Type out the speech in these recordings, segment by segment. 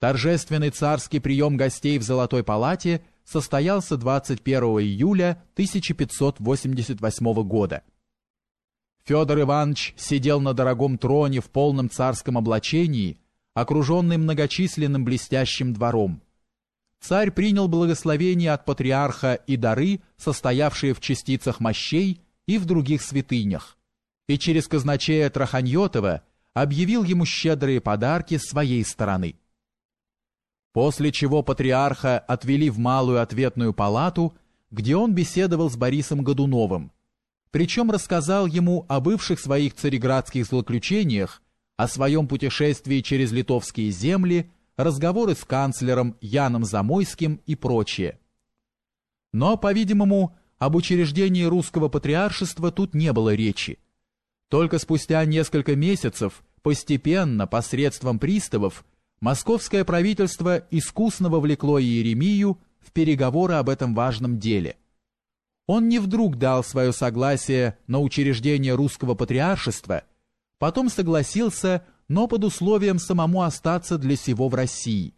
Торжественный царский прием гостей в Золотой палате состоялся 21 июля 1588 года. Федор Иванович сидел на дорогом троне в полном царском облачении, окруженный многочисленным блестящим двором. Царь принял благословение от патриарха и дары, состоявшие в частицах мощей и в других святынях, и через казначея Траханьотова объявил ему щедрые подарки своей стороны после чего патриарха отвели в малую ответную палату, где он беседовал с Борисом Годуновым, причем рассказал ему о бывших своих цареградских злоключениях, о своем путешествии через литовские земли, разговоры с канцлером Яном Замойским и прочее. Но, по-видимому, об учреждении русского патриаршества тут не было речи. Только спустя несколько месяцев, постепенно, посредством приставов, московское правительство искусно вовлекло Иеремию в переговоры об этом важном деле. Он не вдруг дал свое согласие на учреждение русского патриаршества, потом согласился, но под условием самому остаться для сего в России.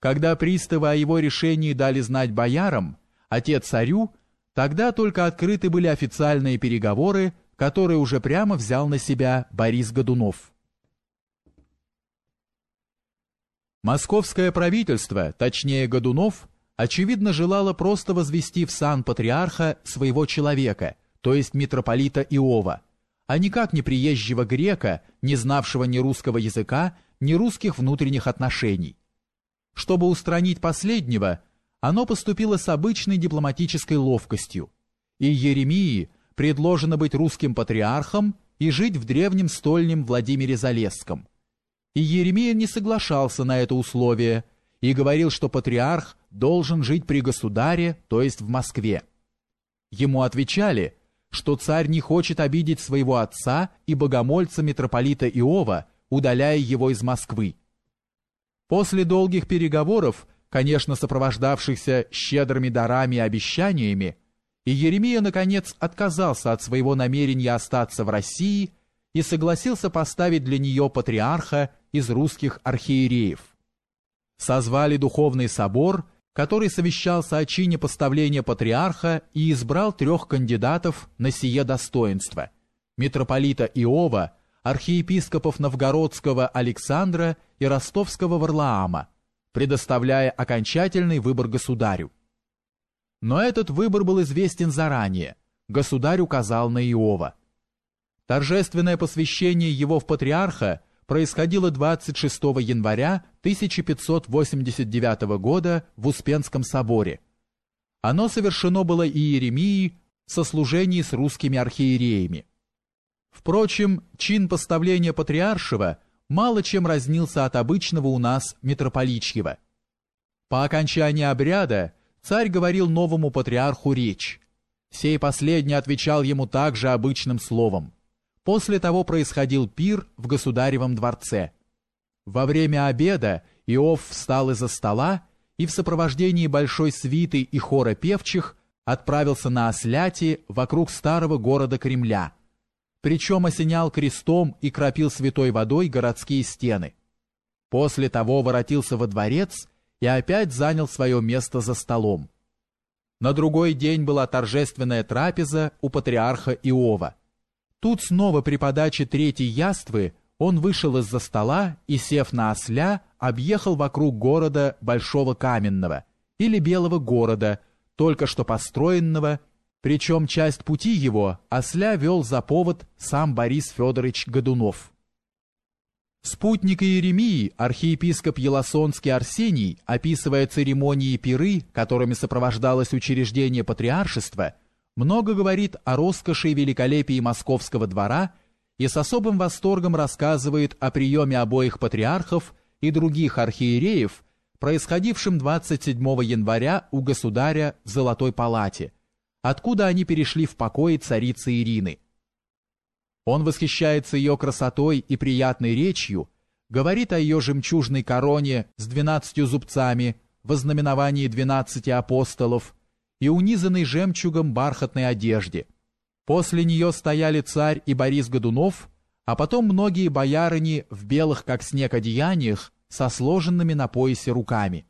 Когда приставы о его решении дали знать боярам, отец царю, тогда только открыты были официальные переговоры, которые уже прямо взял на себя Борис Годунов. Московское правительство, точнее Годунов, очевидно желало просто возвести в сан патриарха своего человека, то есть митрополита Иова, а никак не приезжего грека, не знавшего ни русского языка, ни русских внутренних отношений. Чтобы устранить последнего, оно поступило с обычной дипломатической ловкостью, и Еремии предложено быть русским патриархом и жить в древнем стольнем Владимире Залесском – и Еремия не соглашался на это условие и говорил, что патриарх должен жить при государе, то есть в Москве. Ему отвечали, что царь не хочет обидеть своего отца и богомольца митрополита Иова, удаляя его из Москвы. После долгих переговоров, конечно, сопровождавшихся щедрыми дарами и обещаниями, и Еремия, наконец, отказался от своего намерения остаться в России и согласился поставить для нее патриарха из русских архиереев. Созвали духовный собор, который совещался о чине поставления патриарха и избрал трех кандидатов на сие достоинство – митрополита Иова, архиепископов Новгородского Александра и Ростовского Варлаама, предоставляя окончательный выбор государю. Но этот выбор был известен заранее. Государь указал на Иова. Торжественное посвящение его в патриарха – происходило 26 января 1589 года в Успенском соборе. Оно совершено было Иеремией в сослужении с русскими архиереями. Впрочем, чин поставления патриаршего мало чем разнился от обычного у нас митрополичьего. По окончании обряда царь говорил новому патриарху речь. Сей последний отвечал ему также обычным словом. После того происходил пир в государевом дворце. Во время обеда Иов встал из-за стола и в сопровождении большой свиты и хора певчих отправился на осляти вокруг старого города Кремля, причем осенял крестом и кропил святой водой городские стены. После того воротился во дворец и опять занял свое место за столом. На другой день была торжественная трапеза у патриарха Иова – Тут снова при подаче третьей яствы он вышел из-за стола и, сев на осля, объехал вокруг города Большого Каменного или Белого города, только что построенного, причем часть пути его осля вел за повод сам Борис Федорович Годунов. Спутник Иеремии, архиепископ Елосонский Арсений, описывая церемонии пиры, которыми сопровождалось учреждение патриаршества, много говорит о роскоши и великолепии московского двора и с особым восторгом рассказывает о приеме обоих патриархов и других архиереев, происходившем 27 января у государя в Золотой палате, откуда они перешли в покой царицы Ирины. Он восхищается ее красотой и приятной речью, говорит о ее жемчужной короне с двенадцатью зубцами, в ознаменовании двенадцати апостолов, и унизанной жемчугом бархатной одежде. После нее стояли царь и Борис Годунов, а потом многие боярыни в белых как снег одеяниях со сложенными на поясе руками.